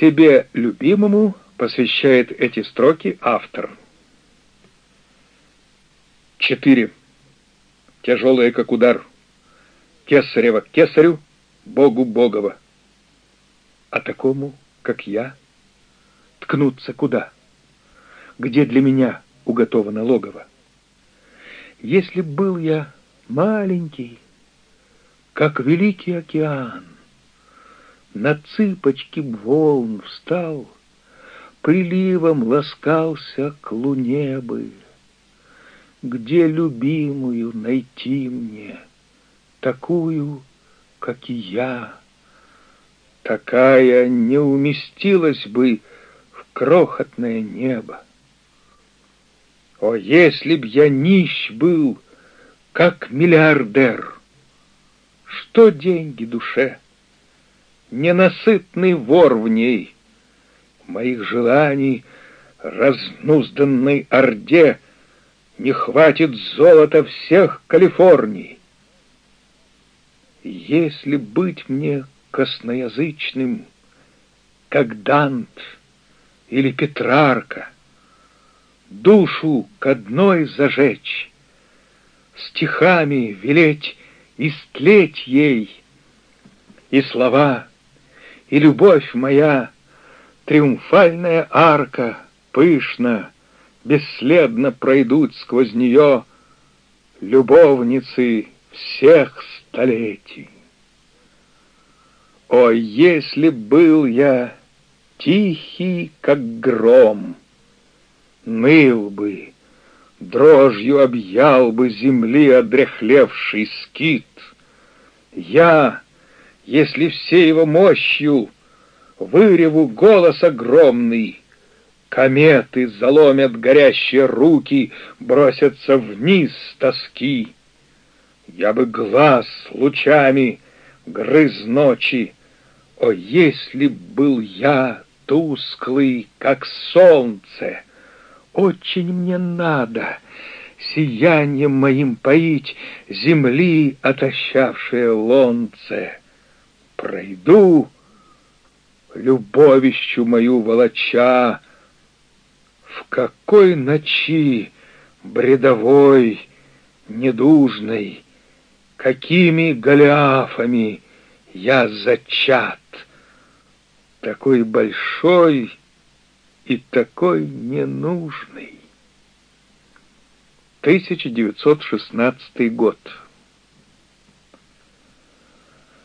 Себе любимому посвящает эти строки автор. 4. Тяжелые, как удар. Кесарева кесарю, Богу Богова. А такому, как я, ткнуться куда? Где для меня уготовано логово? Если б был я маленький, как великий океан, на цыпочки волн встал, приливом ласкался к луне бы. Где любимую найти мне, такую, как и я? Такая не уместилась бы в крохотное небо. О, если б я нищ был, как миллиардер! Что деньги душе? Ненасытный вор в ней. Моих желаний разнузданной орде Не хватит золота всех Калифорний. Если быть мне косноязычным, Как Дант или Петрарка, Душу к одной зажечь, Стихами велеть истлеть ей, И слова, и любовь моя, Триумфальная арка, пышно, Бесследно пройдут сквозь нее Любовницы всех столетий. О, если был я тихий, как гром, Ныл бы, дрожью объял бы земли одряхлевший скит. Я, если всей его мощью выреву голос огромный, кометы заломят горящие руки, бросятся вниз тоски. Я бы глаз лучами грыз ночи, о, если б был я тусклый, как солнце, очень мне надо сиянием моим поить земли, отощавшее лонце. Пройду, любовищу мою волоча, в какой ночи бредовой, недужной, какими голиафами я зачат, такой большой и такой ненужный. 1916 год.